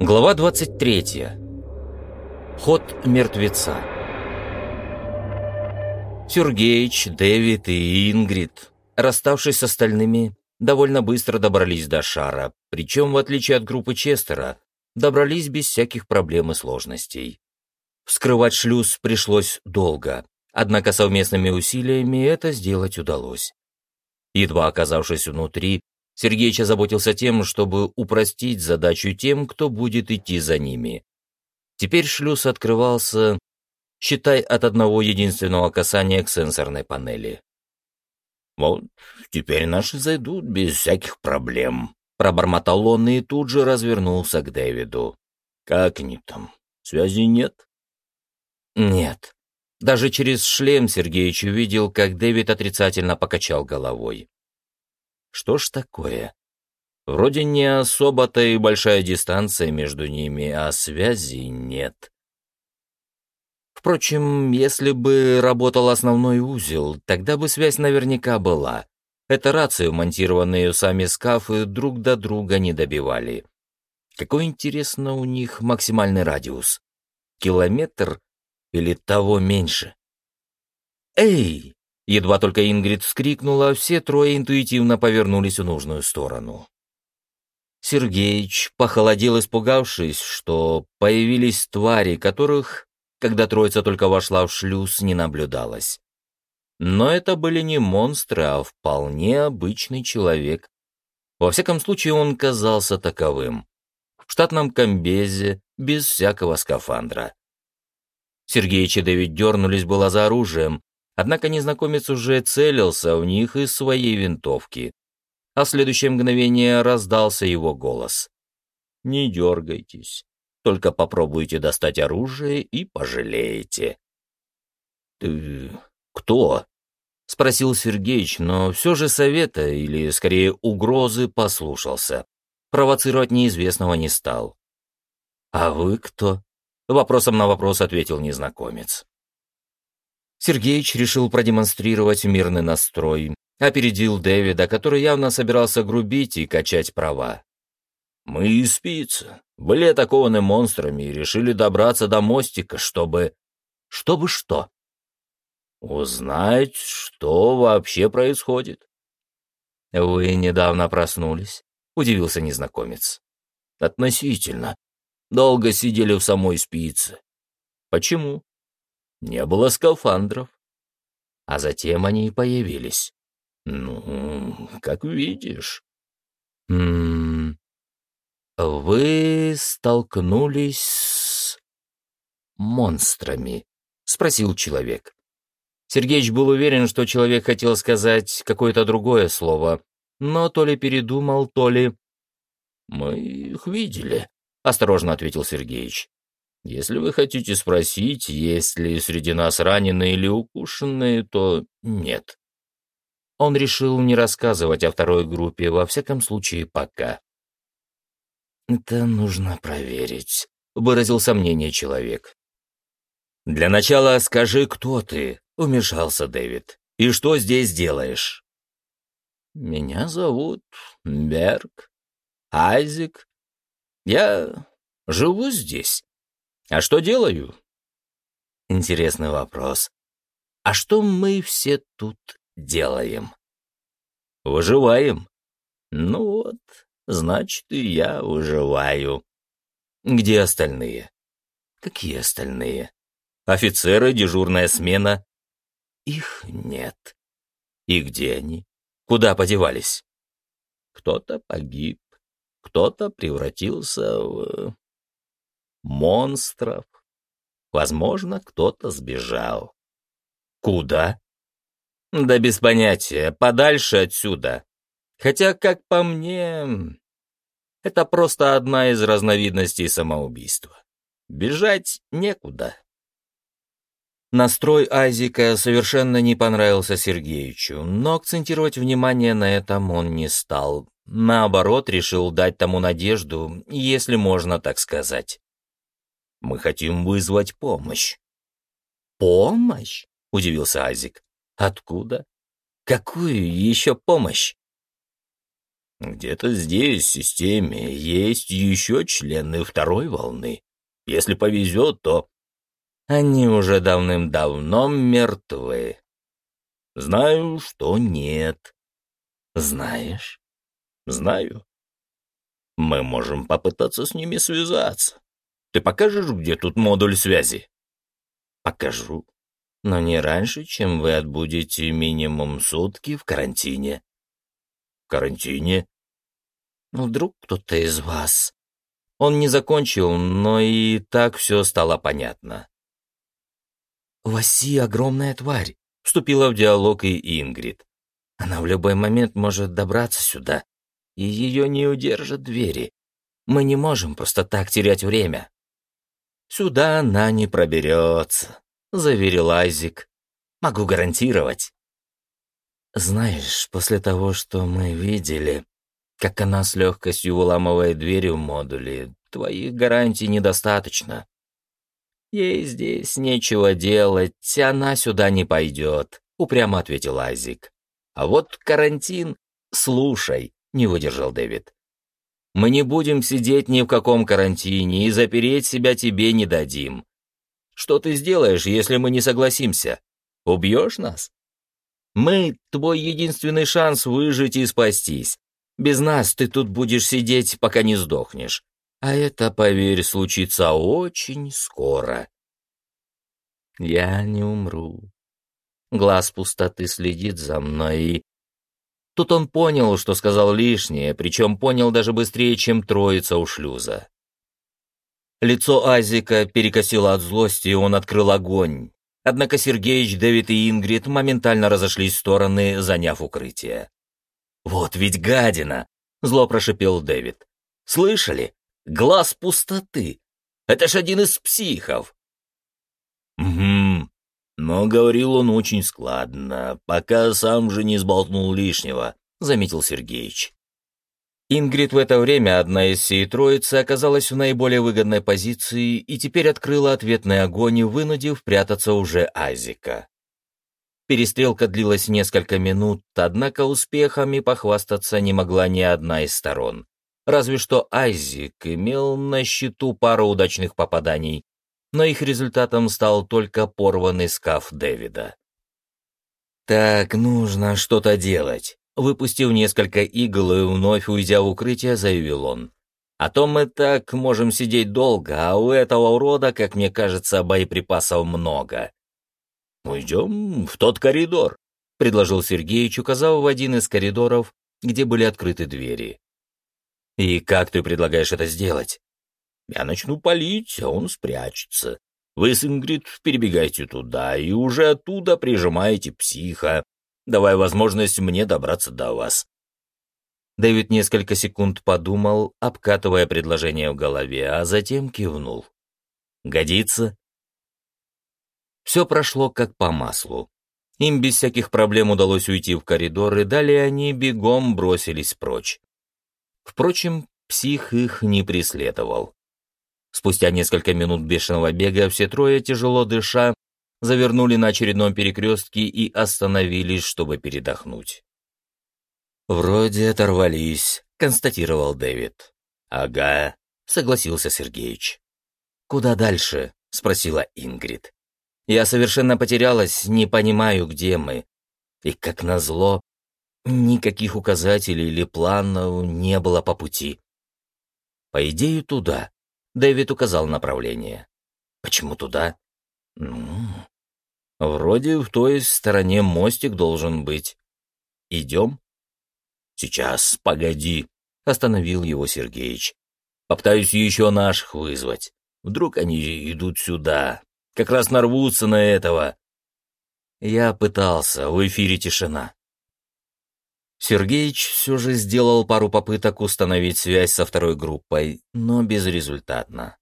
Глава 23. Ход мертвеца. Сергеич, Дэвид и Ингрид, расставшись с остальными, довольно быстро добрались до шара, причем, в отличие от группы Честера, добрались без всяких проблем и сложностей. Вскрывать шлюз пришлось долго, однако совместными усилиями это сделать удалось. Едва оказавшись внутри, Сергеич озаботился тем, чтобы упростить задачу тем, кто будет идти за ними. Теперь шлюз открывался, считай, от одного единственного касания к сенсорной панели. «Вот теперь наши зайдут без всяких проблем», — пробормотал он и тут же развернулся к Дэвиду. «Как они там? Связи нет?» «Нет». Даже через шлем Сергеич увидел, как Дэвид отрицательно покачал головой. Что ж такое? Вроде не особо-то и большая дистанция между ними, а связи нет. Впрочем, если бы работал основной узел, тогда бы связь наверняка была. Это рацию, монтированные сами скафы, друг до друга не добивали. Какой, интересно, у них максимальный радиус? Километр или того меньше? «Эй!» Едва только Ингрид вскрикнула, все трое интуитивно повернулись в нужную сторону. Сергеич похолодел, испугавшись, что появились твари, которых, когда троица только вошла в шлюз, не наблюдалось. Но это были не монстры, а вполне обычный человек. Во всяком случае, он казался таковым. В штатном комбезе, без всякого скафандра. Сергеич и Дэвид дернулись было за оружием, Однако незнакомец уже целился в них из своей винтовки. А в следующее мгновение раздался его голос. «Не дергайтесь, только попробуйте достать оружие и пожалеете». «Ты кто?» — спросил Сергеич, но все же совета, или скорее угрозы, послушался. Провоцировать неизвестного не стал. «А вы кто?» — вопросом на вопрос ответил незнакомец. Сергеич решил продемонстрировать мирный настрой, опередил Дэвида, который явно собирался грубить и качать права. «Мы и спицы, были атакованы монстрами и решили добраться до мостика, чтобы...» «Чтобы что?» «Узнать, что вообще происходит». «Вы недавно проснулись?» — удивился незнакомец. «Относительно. Долго сидели в самой спице». «Почему?» Не было скафандров. А затем они и появились. Ну, как видишь. М -м вы столкнулись с монстрами? Спросил человек. Сергеич был уверен, что человек хотел сказать какое-то другое слово, но то ли передумал, то ли... «Мы их видели», — осторожно ответил Сергеич. Если вы хотите спросить, есть ли среди нас раненые или укушенные, то нет. Он решил не рассказывать о второй группе, во всяком случае, пока. «Это нужно проверить», — выразил сомнение человек. «Для начала скажи, кто ты», — умешался Дэвид. «И что здесь делаешь?» «Меня зовут Берг, Айзек. Я живу здесь». А что делаю? Интересный вопрос. А что мы все тут делаем? Выживаем. Ну вот, значит, и я выживаю. Где остальные? Какие остальные? Офицеры, дежурная смена? Их нет. И где они? Куда подевались? Кто-то погиб, кто-то превратился в монстров. Возможно, кто-то сбежал. Куда? Да без понятия, подальше отсюда. Хотя, как по мне, это просто одна из разновидностей самоубийства. Бежать некуда. Настрой Азика совершенно не понравился Сергеичу, но акцентировать внимание на этом он не стал. Наоборот, решил дать тому надежду, если можно так сказать. Мы хотим вызвать помощь». «Помощь?» — удивился Азик. «Откуда? Какую еще помощь?» Где-то здесь, в системе, есть еще члены второй волны. Если повезет, то... Они уже давным-давно мертвы. Знаю, что нет. Знаешь? Знаю. Мы можем попытаться с ними связаться. Ты покажешь, где тут модуль связи? Покажу. Но не раньше, чем вы отбудете минимум сутки в карантине. В карантине? Ну, вдруг кто-то из вас... Он не закончил, но и так все стало понятно. «Васи — огромная тварь», — вступила в диалог и Ингрид. «Она в любой момент может добраться сюда, и ее не удержат двери. Мы не можем просто так терять время». «Сюда она не проберется», — заверил Айзик. «Могу гарантировать». «Знаешь, после того, что мы видели, как она с легкостью выламывает двери в модуле, твоих гарантий недостаточно. Ей здесь нечего делать, она сюда не пойдет, упрямо ответил Айзик. А вот карантин... Слушай, не выдержал Дэвид. Мы не будем сидеть ни в каком карантине и запереть себя тебе не дадим. Что ты сделаешь, если мы не согласимся? Убьешь нас? Мы — твой единственный шанс выжить и спастись. Без нас ты тут будешь сидеть, пока не сдохнешь. А это, поверь, случится очень скоро. Я не умру. Глаз пустоты следит за мной, и... Тут он понял, что сказал лишнее, причем понял даже быстрее, чем троица у шлюза. Лицо Азика перекосило от злости, и он открыл огонь. Однако Сергеич, Дэвид и Ингрид моментально разошлись в стороны, заняв укрытие. «Вот ведь гадина!» — зло прошипел Дэвид. «Слышали? Глаз пустоты. Это ж один из психов». «Угу. Но говорил он очень складно, пока сам же не сболтнул лишнего», — заметил Сергеич. Ингрид в это время, одна из всей троицы, оказалась в наиболее выгодной позиции и теперь открыла ответный огонь, вынудив прятаться уже Азика. Перестрелка длилась несколько минут, однако успехами похвастаться не могла ни одна из сторон. Разве что Айзик имел на счету пару удачных попаданий, но их результатом стал только порванный скаф Дэвида. «Так, нужно что-то делать», — выпустив несколько игл и вновь уйдя в укрытие, заявил он. «А то мы так можем сидеть долго, а у этого урода, как мне кажется, боеприпасов много». «Уйдем в тот коридор», — предложил Сергеич, указав в один из коридоров, где были открыты двери. «И как ты предлагаешь это сделать?» «Я начну палить, а он спрячется. Вы с Ингрид перебегайте туда и уже оттуда прижимаете психа, давая возможность мне добраться до вас». Дэвид несколько секунд подумал, обкатывая предложение в голове, а затем кивнул. «Годится?» Все прошло как по маслу. Им без всяких проблем удалось уйти в коридор, и далее они бегом бросились прочь. Впрочем, псих их не преследовал. Спустя несколько минут бешеного бега все трое, тяжело дыша, завернули на очередном перекрестке и остановились, чтобы передохнуть. «Вроде оторвались», — констатировал Дэвид. «Ага», — согласился Сергеич. «Куда дальше?» — спросила Ингрид. Я совершенно потерялась, не понимаю, где мы. И, как назло, никаких указателей или планов не было по пути. По идее, туда. Дэвид указал направление. Почему туда? Ну, вроде в той стороне мостик должен быть. Идем? Сейчас, погоди, остановил его Сергеич. Попытаюсь еще наших вызвать. Вдруг они идут сюда, как раз нарвутся на этого. Я пытался, в эфире тишина. Сергеич все же сделал пару попыток установить связь со второй группой, но безрезультатно.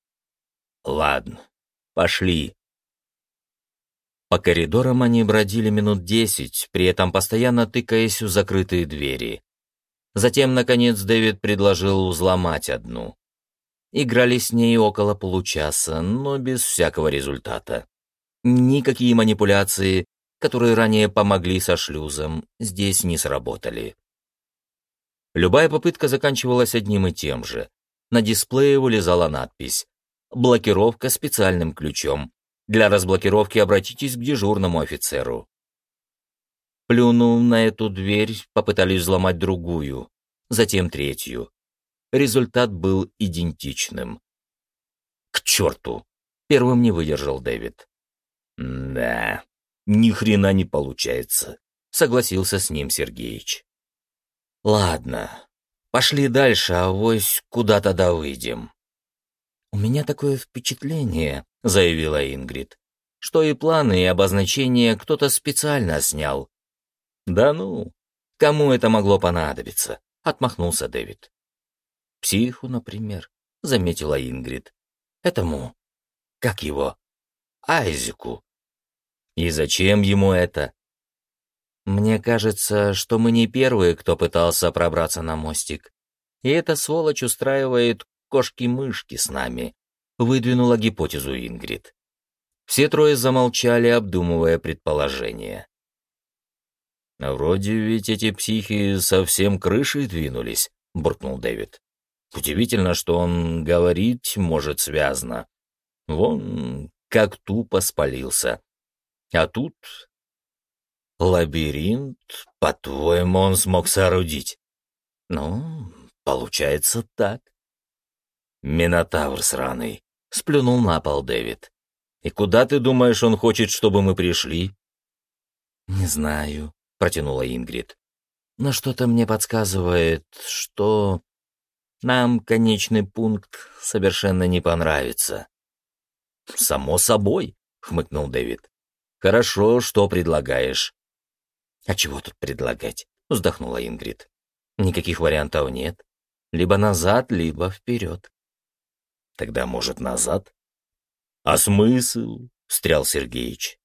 Ладно, пошли. По коридорам они бродили минут десять, при этом постоянно тыкаясь в закрытые двери. Затем, наконец, Дэвид предложил взломать одну. Играли с ней около получаса, но без всякого результата. Никакие манипуляции, которые ранее помогли со шлюзом, здесь не сработали. Любая попытка заканчивалась одним и тем же. На дисплее вылезала надпись «Блокировка специальным ключом. Для разблокировки обратитесь к дежурному офицеру». Плюнув на эту дверь, попытались взломать другую, затем третью. Результат был идентичным. «К черту!» — первым не выдержал Дэвид. «Да, ни хрена не получается», — согласился с ним Сергеич. «Ладно, пошли дальше, а вось куда тогда выйдем». «У меня такое впечатление», — заявила Ингрид, «что и планы, и обозначения кто-то специально снял». «Да ну, кому это могло понадобиться?» — отмахнулся Дэвид. «Психу, например», — заметила Ингрид. «Этому, как его, Айзеку». «И зачем ему это?» «Мне кажется, что мы не первые, кто пытался пробраться на мостик. И эта сволочь устраивает кошки-мышки с нами», — выдвинула гипотезу Ингрид. Все трое замолчали, обдумывая предположение. «Вроде ведь эти психи совсем крышей двинулись», — буркнул Дэвид. «Удивительно, что он говорить может связно. Вон как тупо спалился. А тут Лабиринт, по-твоему, он смог соорудить? Ну, получается так. Минотавр сраный, сплюнул на пол Дэвид. И куда ты думаешь, он хочет, чтобы мы пришли? Не знаю, протянула Ингрид. Но что-то мне подсказывает, что нам конечный пункт совершенно не понравится. Само собой, хмыкнул Дэвид. Хорошо, что предлагаешь? «А чего тут предлагать?» — вздохнула Ингрид. «Никаких вариантов нет. Либо назад, либо вперед». «Тогда, может, назад?» «А смысл?» — встрял Сергеич.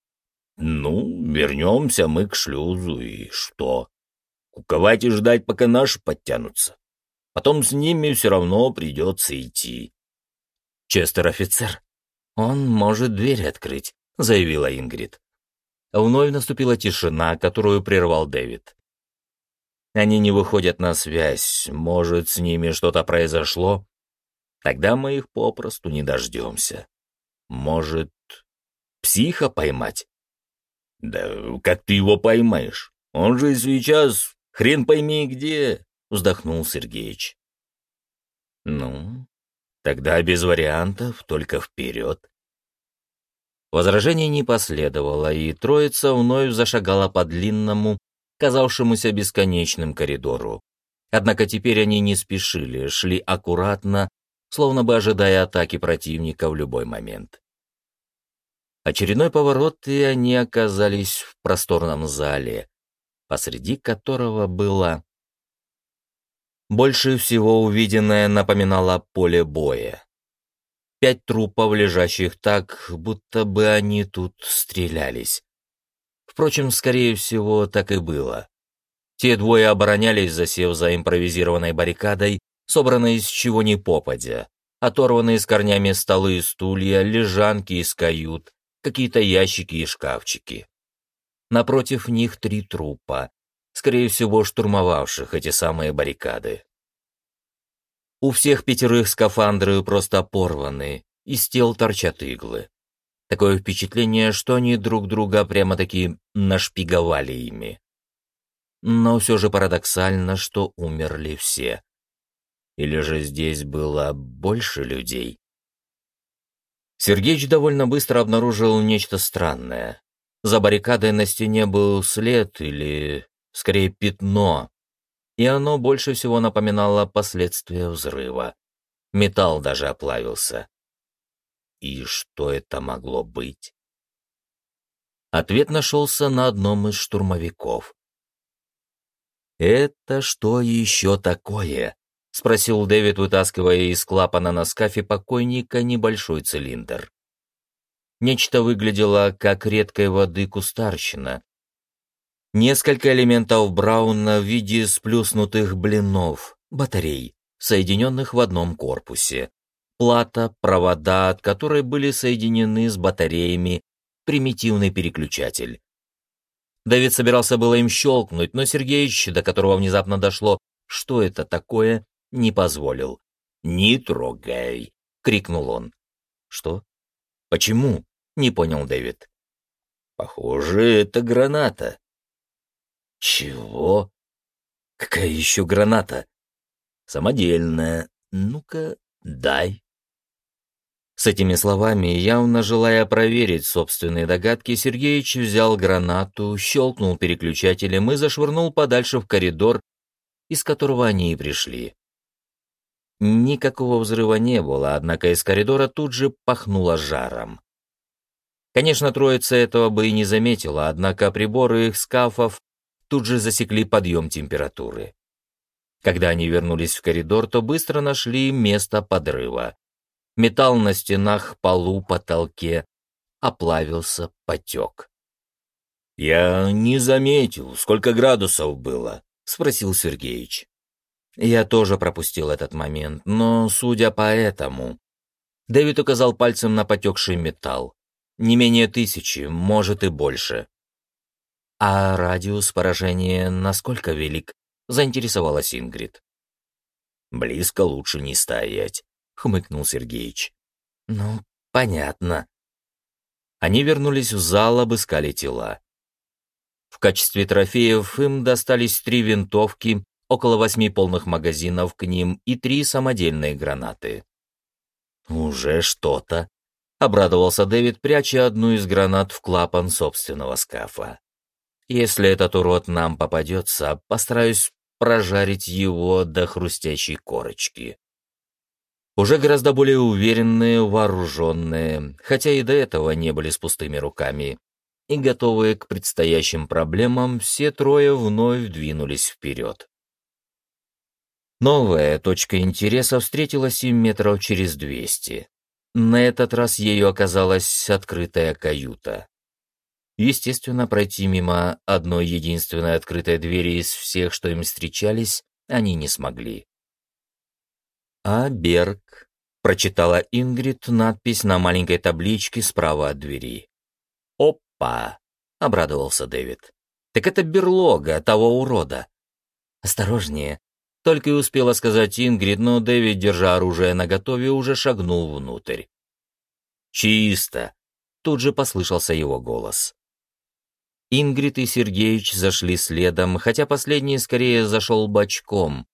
«Ну, вернемся мы к шлюзу, и что? Куковать и ждать, пока наши подтянутся. Потом с ними все равно придется идти». «Честер офицер. Он может дверь открыть», — заявила Ингрид. Вновь наступила тишина, которую прервал Дэвид. Они не выходят на связь, может, с ними что-то произошло? Тогда мы их попросту не дождемся. Может, психа поймать? Да как ты его поймаешь? Он же сейчас хрен пойми где, вздохнул Сергеич. Ну, тогда без вариантов, только вперед. Возражений не последовало, и троица вновь зашагала по длинному, казавшемуся бесконечным коридору. Однако теперь они не спешили, шли аккуратно, словно бы ожидая атаки противника в любой момент. Очередной поворот, и они оказались в просторном зале, посреди которого было... Больше всего увиденное напоминало поле боя. Пять трупов, лежащих так, будто бы они тут стрелялись. Впрочем, скорее всего, так и было. Те двое оборонялись, засев за импровизированной баррикадой, собранной из чего ни попадя, оторванные с корнями столы и стулья, лежанки из кают, какие-то ящики и шкафчики. Напротив них три трупа, скорее всего, штурмовавших эти самые баррикады. У всех пятерых скафандры просто порваны, из тел торчат иглы. Такое впечатление, что они друг друга прямо-таки нашпиговали ими. Но все же парадоксально, что умерли все. Или же здесь было больше людей? Сергеич довольно быстро обнаружил нечто странное. За баррикадой на стене был след или, скорее, пятно, и оно больше всего напоминало последствия взрыва. Металл даже оплавился. И что это могло быть? Ответ нашелся на одном из штурмовиков. «Это что еще такое?» — спросил Дэвид, вытаскивая из клапана на скафе покойника небольшой цилиндр. Нечто выглядело, как редкой воды кустарщина, Несколько элементов Брауна в виде сплюснутых блинов, батарей, соединенных в одном корпусе. Плата, провода, от которой были соединены с батареями, примитивный переключатель. Давид собирался было им щелкнуть, но Сергеич, до которого внезапно дошло, что это такое, не позволил. «Не трогай!» — крикнул он. «Что? Почему?» — не понял Дэвид. «Похоже, это граната». «Чего? Какая еще граната?» «Самодельная. Ну-ка, дай». С этими словами, явно желая проверить собственные догадки, Сергеич взял гранату, щелкнул переключателем и зашвырнул подальше в коридор, из которого они и пришли. Никакого взрыва не было, однако из коридора тут же пахнуло жаром. Конечно, троица этого бы и не заметила, однако приборы их скафов тут же засекли подъем температуры. Когда они вернулись в коридор, то быстро нашли место подрыва. Металл на стенах, полу, потолке оплавился, потек. «Я не заметил, сколько градусов было», — спросил Сергеич. Я тоже пропустил этот момент, но, судя по этому... Дэвид указал пальцем на потекший металл. Не менее тысячи, может и больше. А радиус поражения насколько велик? Заинтересовалась Ингрид. Близко лучше не стоять, хмыкнул Сергеич. Ну, понятно. Они вернулись в зал, обыскали тела. В качестве трофеев им достались три винтовки, около восьми полных магазинов к ним и три самодельные гранаты. «Уже что-то», — обрадовался Дэвид, пряча одну из гранат в клапан собственного скафа. «Если этот урод нам попадется, постараюсь прожарить его до хрустящей корочки». Уже гораздо более уверенные, вооруженные, хотя и до этого не были с пустыми руками, и готовые к предстоящим проблемам, все трое вновь двинулись вперед. Новая точка интереса встретилась им метров через двести. На этот раз ею оказалась открытая каюта. Естественно, пройти мимо одной единственной открытой двери из всех, что им встречались, они не смогли. «А Берг», — прочитала Ингрид надпись на маленькой табличке справа от двери. «Опа!» — обрадовался Дэвид. «Так это берлога того урода». «Осторожнее», только и успела сказать Ингрид, но Дэвид, держа оружие наготове, уже шагнул внутрь. «Чисто!» — тут же послышался его голос. Ингрид и Сергеич зашли следом, хотя последний скорее зашел бочком,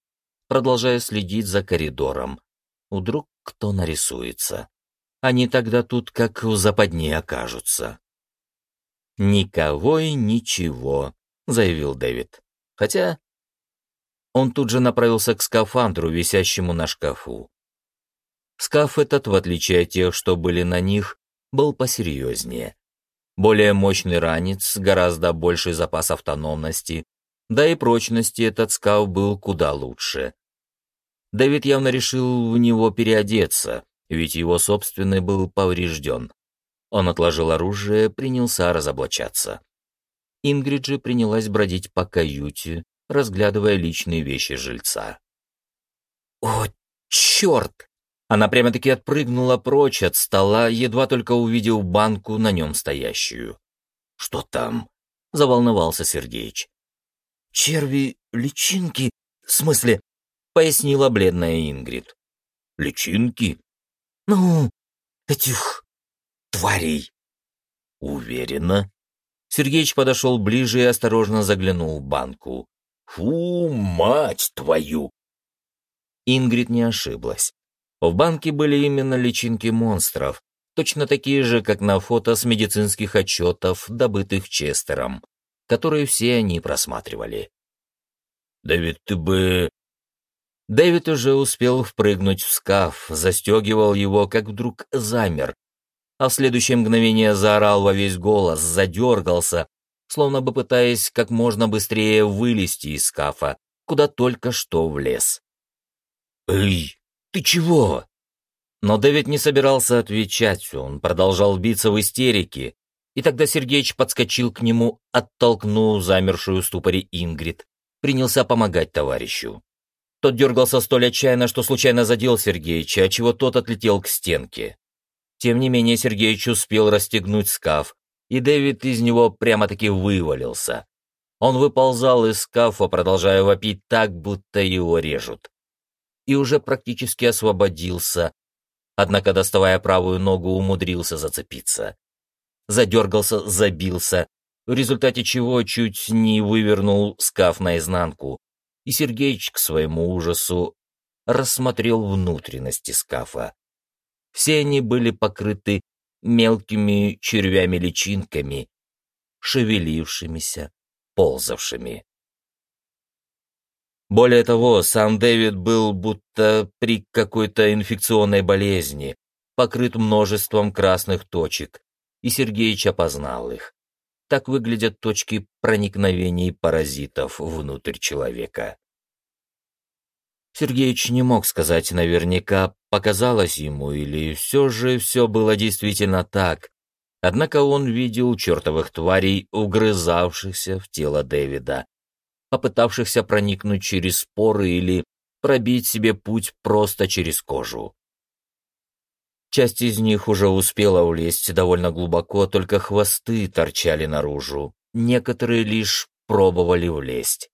продолжая следить за коридором. Вдруг кто нарисуется. Они тогда тут как в западне окажутся. «Никого и ничего», — заявил Дэвид. Хотя он тут же направился к скафандру, висящему на шкафу. Скаф этот, в отличие от тех, что были на них, был посерьезнее. Более мощный ранец, гораздо больший запас автономности, да и прочности этот скаф был куда лучше. Дэвид явно решил в него переодеться, ведь его собственный был поврежден. Он отложил оружие, принялся разоблачаться. Ингрид же принялась бродить по каюте, разглядывая личные вещи жильца. «О, черт!» Она прямо-таки отпрыгнула прочь от стола, едва только увидев банку на нем стоящую. «Что там?» — заволновался Сергеич. «Черви, личинки, в смысле?» — пояснила бледная Ингрид. «Личинки?» «Ну, этих тварей». «Уверена?» Сергеич подошел ближе и осторожно заглянул в банку. Фу, мать твою! Ингрид не ошиблась. В банке были именно личинки монстров, точно такие же, как на фото с медицинских отчетов, добытых Честером, которые все они просматривали. «Дэвид, ты бы...» Дэвид уже успел впрыгнуть в скаф, застегивал его, как вдруг замер, а в следующее мгновение заорал во весь голос, задергался, словно бы пытаясь как можно быстрее вылезти из скафа, куда только что влез. «Эй, ты чего?» Но Дэвид не собирался отвечать, он продолжал биться в истерике, и тогда Сергеич подскочил к нему, оттолкнул замершую в ступоре Ингрид, принялся помогать товарищу. Тот дергался столь отчаянно, что случайно задел Сергеича, отчего тот отлетел к стенке. Тем не менее Сергеич успел расстегнуть скаф, и Дэвид из него прямо-таки вывалился. Он выползал из скафа, продолжая вопить так, будто его режут. И уже практически освободился, однако, доставая правую ногу, умудрился зацепиться. Задергался, забился, в результате чего чуть не вывернул скаф наизнанку, и Сергеич, к своему ужасу, рассмотрел внутренности скафа. Все они были покрыты мелкими червями-личинками, шевелившимися, ползавшими. Более того, сам Дэвид был будто при какой-то инфекционной болезни, покрыт множеством красных точек, и Сергеич опознал их. Так выглядят точки проникновений паразитов внутрь человека. Сергеич не мог сказать наверняка, показалось ему или все же все было действительно так. Однако он видел чертовых тварей, угрызавшихся в тело Дэвида, попытавшихся проникнуть через споры или пробить себе путь просто через кожу. Часть из них уже успела улезть довольно глубоко, только хвосты торчали наружу. Некоторые лишь пробовали влезть.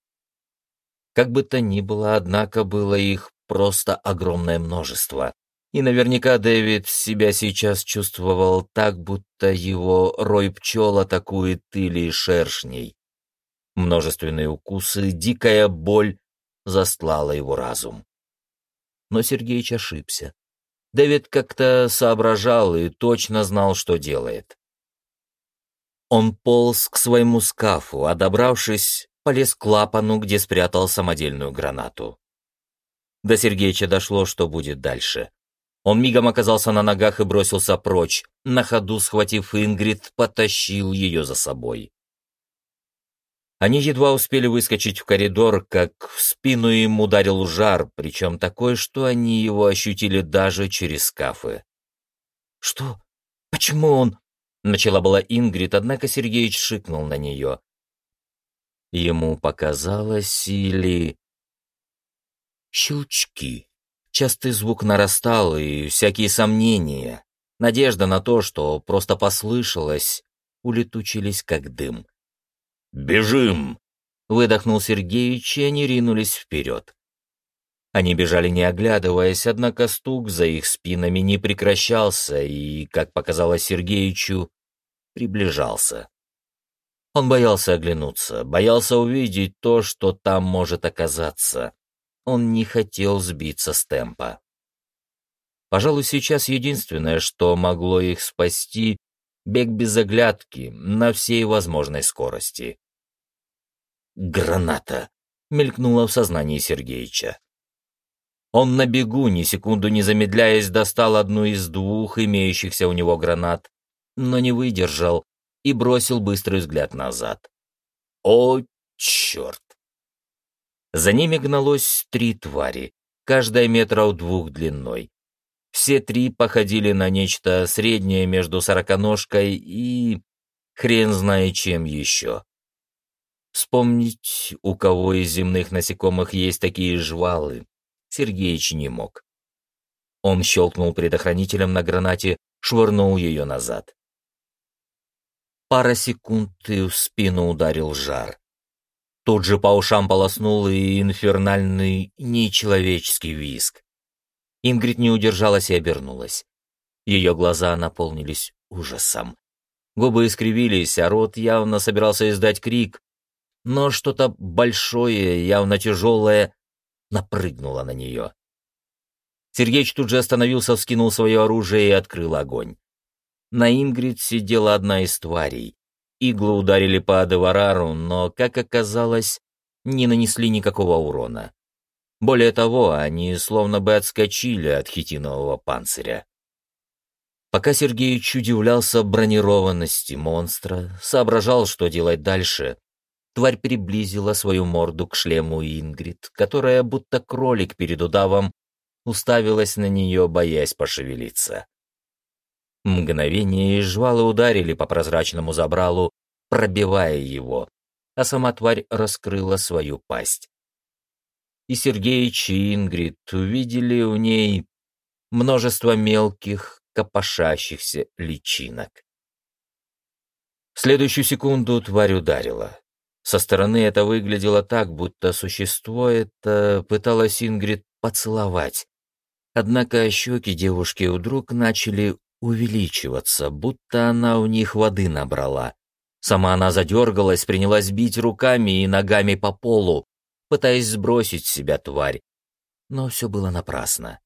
Как бы то ни было, однако, было их просто огромное множество. И наверняка Дэвид себя сейчас чувствовал так, будто его рой пчел атакует или шершней. Множественные укусы, дикая боль застлала его разум. Но Сергеич ошибся. Дэвид как-то соображал и точно знал, что делает. Он полз к своему скафу, а добравшись, полез к клапану, где спрятал самодельную гранату. До Сергеича дошло, что будет дальше. Он мигом оказался на ногах и бросился прочь, на ходу схватив Ингрид, потащил ее за собой. Они едва успели выскочить в коридор, как в спину им ударил жар, причем такой, что они его ощутили даже через скафы. «Что? Почему он?» — начала была Ингрид, однако Сергеич шикнул на нее. Ему показалось или... Щелчки. Частый звук нарастал, и всякие сомнения, надежда на то, что просто послышалось, улетучились как дым. «Бежим!» — выдохнул Сергеич, и они ринулись вперед. Они бежали не оглядываясь, однако стук за их спинами не прекращался и, как показалось Сергеичу, приближался. Он боялся оглянуться, боялся увидеть то, что там может оказаться. Он не хотел сбиться с темпа. Пожалуй, сейчас единственное, что могло их спасти, бег без оглядки на всей возможной скорости. «Граната!» — мелькнула в сознании Сергеича. Он на бегу, ни секунду не замедляясь, достал одну из двух имеющихся у него гранат, но не выдержал и бросил быстрый взгляд назад. О, черт! За ними гналось три твари, каждая метров двух длиной. Все три походили на нечто среднее между сороконожкой и... хрен знает чем еще. Вспомнить, у кого из земных насекомых есть такие жвалы, Сергеич не мог. Он щелкнул предохранителем на гранате, швырнул ее назад. Пара секунд и в спину ударил жар. Тут же по ушам полоснул и инфернальный нечеловеческий виск. Ингрид не удержалась и обернулась. Ее глаза наполнились ужасом. Губы искривились, а рот явно собирался издать крик, но что-то большое, явно тяжелое, напрыгнуло на нее. Сергеич тут же остановился, вскинул свое оружие и открыл огонь. На Ингрид сидела одна из тварей. Иглы ударили по Адеварару, но, как оказалось, не нанесли никакого урона. Более того, они словно бы отскочили от хитинового панциря. Пока Сергеич удивлялся бронированности монстра, соображал, что делать дальше, тварь приблизила свою морду к шлему Ингрид, которая, будто кролик перед удавом, уставилась на нее, боясь пошевелиться. Мгновение и жвалы ударили по прозрачному забралу, пробивая его, а сама тварь раскрыла свою пасть. И Сергеич и Ингрид увидели в ней множество мелких, копошащихся личинок. В следующую секунду тварь ударила. Со стороны это выглядело так, будто существо это пыталось Ингрид поцеловать. Однако щеки девушки вдруг начали увеличиваться, будто она у них воды набрала. Сама она задергалась, принялась бить руками и ногами по полу, пытаясь сбросить себя тварь. Но все было напрасно.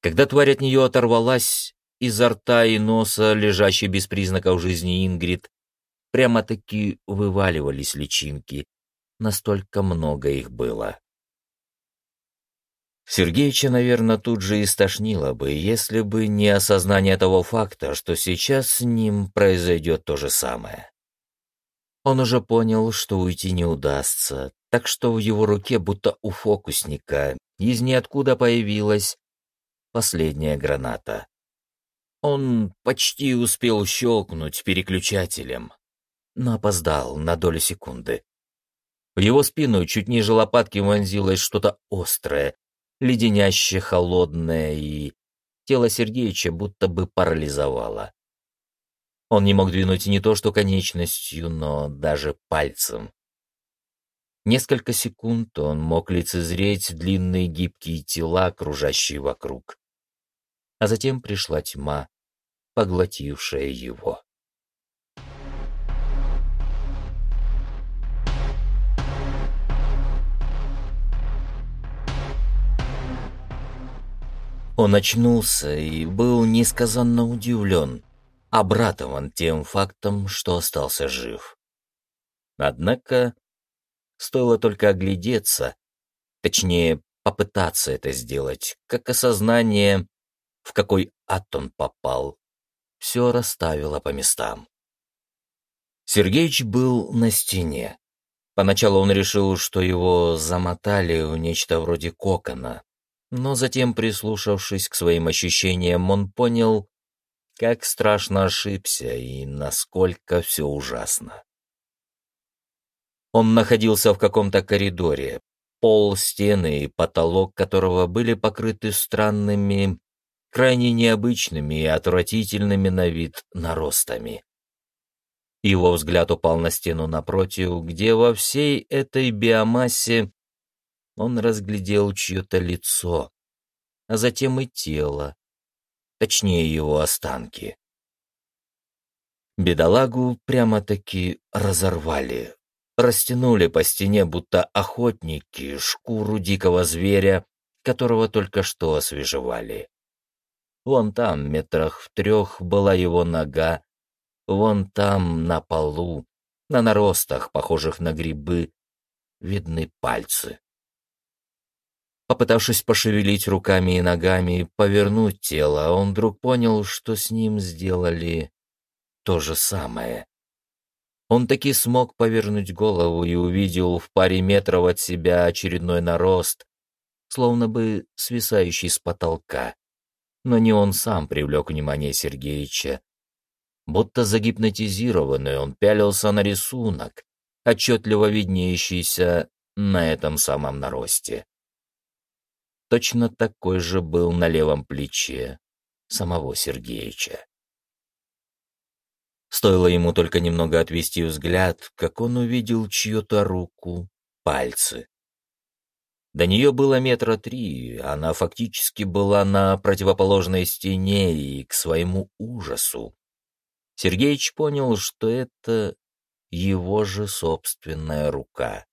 Когда тварь от нее оторвалась, изо рта и носа, лежащей без признаков жизни Ингрид, прямо-таки вываливались личинки. Настолько много их было. Сергеича, наверное, тут же и стошнило бы, если бы не осознание того факта, что сейчас с ним произойдет то же самое. Он уже понял, что уйти не удастся, так что в его руке, будто у фокусника, из ниоткуда появилась последняя граната. Он почти успел щелкнуть переключателем, но опоздал на долю секунды. В его спину чуть ниже лопатки вонзилось что-то острое, леденяще холодное, и тело Сергеича будто бы парализовало. Он не мог двинуть не то что конечностью, но даже пальцем. Несколько секунд он мог лицезреть длинные гибкие тела, кружащие вокруг. А затем пришла тьма, поглотившая его. Он очнулся и был несказанно удивлен, обратован тем фактом, что остался жив. Однако, стоило только оглядеться, точнее, попытаться это сделать, как осознание, в какой ад он попал, все расставило по местам. Сергеич был на стене. Поначалу он решил, что его замотали в нечто вроде кокона, но затем, прислушавшись к своим ощущениям, он понял, как страшно ошибся и насколько все ужасно. Он находился в каком-то коридоре, пол, стены и потолок которого были покрыты странными, крайне необычными и отвратительными на вид наростами. Его взгляд упал на стену напротив, где во всей этой биомассе он разглядел чье-то лицо, а затем и тело, точнее его останки. Бедолагу прямо-таки разорвали, растянули по стене, будто охотники, шкуру дикого зверя, которого только что освежевали. Вон там, метрах в трех, была его нога, вон там, на полу, на наростах, похожих на грибы, видны пальцы. Попытавшись пошевелить руками и ногами, повернуть тело, он вдруг понял, что с ним сделали то же самое. Он таки смог повернуть голову и увидел в паре метров от себя очередной нарост, словно бы свисающий с потолка. Но не он сам привлек внимание Сергеича. Будто загипнотизированный он пялился на рисунок, отчетливо виднеющийся на этом самом наросте точно такой же был на левом плече самого Сергеича. Стоило ему только немного отвести взгляд, как он увидел чью-то руку, пальцы. До нее было метра три, она фактически была на противоположной стене, и к своему ужасу Сергеич понял, что это его же собственная рука.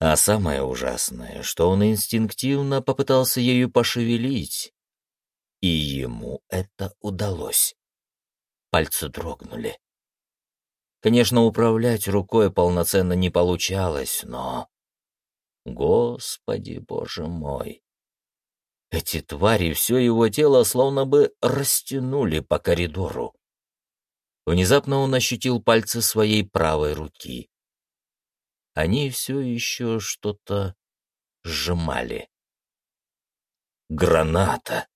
А самое ужасное, что он инстинктивно попытался ею пошевелить, и ему это удалось. Пальцы дрогнули. Конечно, управлять рукой полноценно не получалось, но... Господи, боже мой! Эти твари все его тело словно бы растянули по коридору. Внезапно он ощутил пальцы своей правой руки они все еще что-то сжимали. Граната!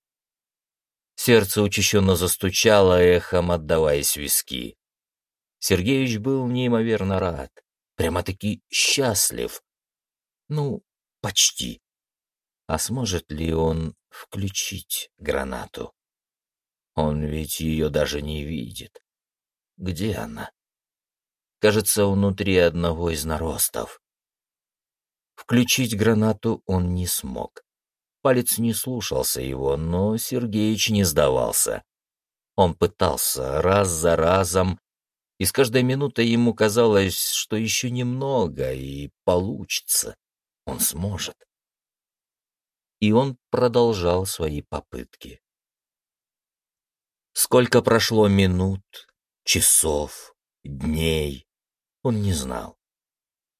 Сердце учащенно застучало, эхом отдаваясь виски. Сергеевич был неимоверно рад, прямо-таки счастлив. Ну, почти. А сможет ли он включить гранату? Он ведь ее даже не видит. Где она? кажется, внутри одного из наростов. Включить гранату он не смог. Палец не слушался его, но Сергеич не сдавался. Он пытался раз за разом, и с каждой минутой ему казалось, что еще немного, и получится. Он сможет. И он продолжал свои попытки. Сколько прошло минут, часов, дней, он не знал.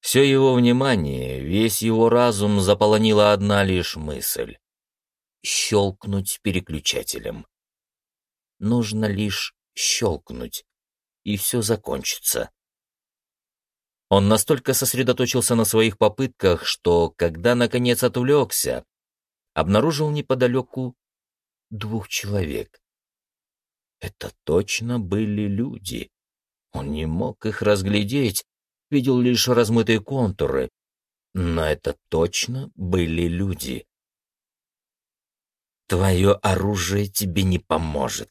Все его внимание, весь его разум заполонила одна лишь мысль — щелкнуть переключателем. Нужно лишь щелкнуть, и все закончится. Он настолько сосредоточился на своих попытках, что, когда наконец отвлекся, обнаружил неподалеку двух человек. Это точно были люди. Он не мог их разглядеть, видел лишь размытые контуры, но это точно были люди. Твое оружие тебе не поможет.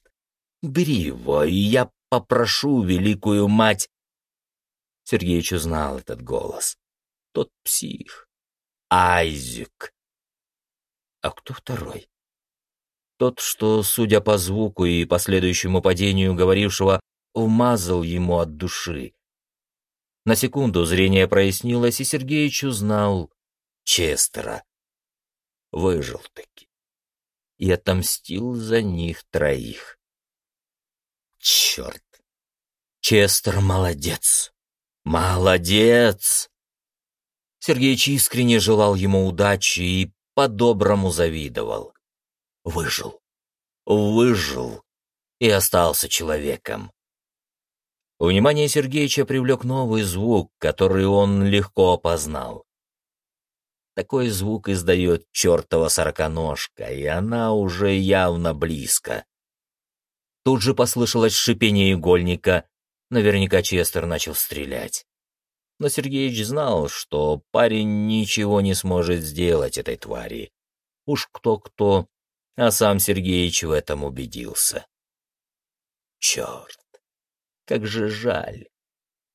Бери его, и я попрошу великую мать. Сергеич узнал этот голос. Тот псих. Айзек. А кто второй? Тот, что, судя по звуку и последующему падению говорившего, вмазал ему от души. На секунду зрение прояснилось, и Сергеич узнал Честера. Выжил-таки. И отомстил за них троих. Черт! Честер молодец! Молодец! Сергеич искренне желал ему удачи и по-доброму завидовал. Выжил. Выжил. И остался человеком. Внимание Сергеича привлек новый звук, который он легко опознал. Такой звук издает чертова сороконожка, и она уже явно близко. Тут же послышалось шипение игольника. Наверняка Честер начал стрелять. Но Сергеич знал, что парень ничего не сможет сделать этой твари. Уж кто-кто, а сам Сергеич в этом убедился. Черт, как же жаль.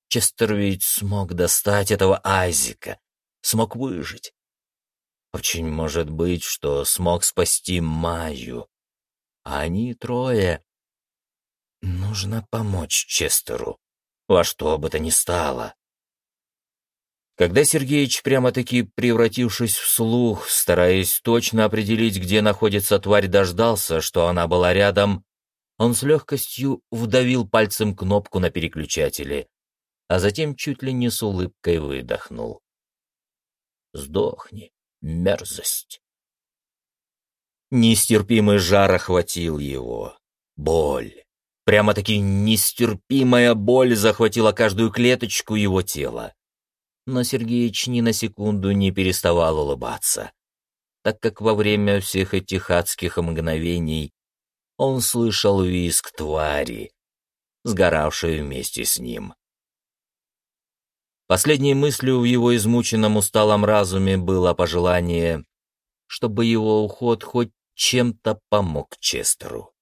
Честер ведь смог достать этого Айзека, смог выжить. Очень может быть, что смог спасти Майю. А они трое Нужно помочь Честеру, во что бы то ни стало. Когда Сергеич, прямо-таки превратившись в слух, стараясь точно определить, где находится тварь, дождался, что она была рядом, он с легкостью вдавил пальцем кнопку на переключателе, а затем чуть ли не с улыбкой выдохнул. «Сдохни, мерзость!» Нестерпимый жар охватил его. Боль. Прямо-таки нестерпимая боль захватила каждую клеточку его тела. Но Сергеич ни на секунду не переставал улыбаться, так как во время всех этих адских мгновений он слышал визг твари, сгоравшей вместе с ним. Последней мыслью в его измученном усталом разуме было пожелание, чтобы его уход хоть чем-то помог Честеру.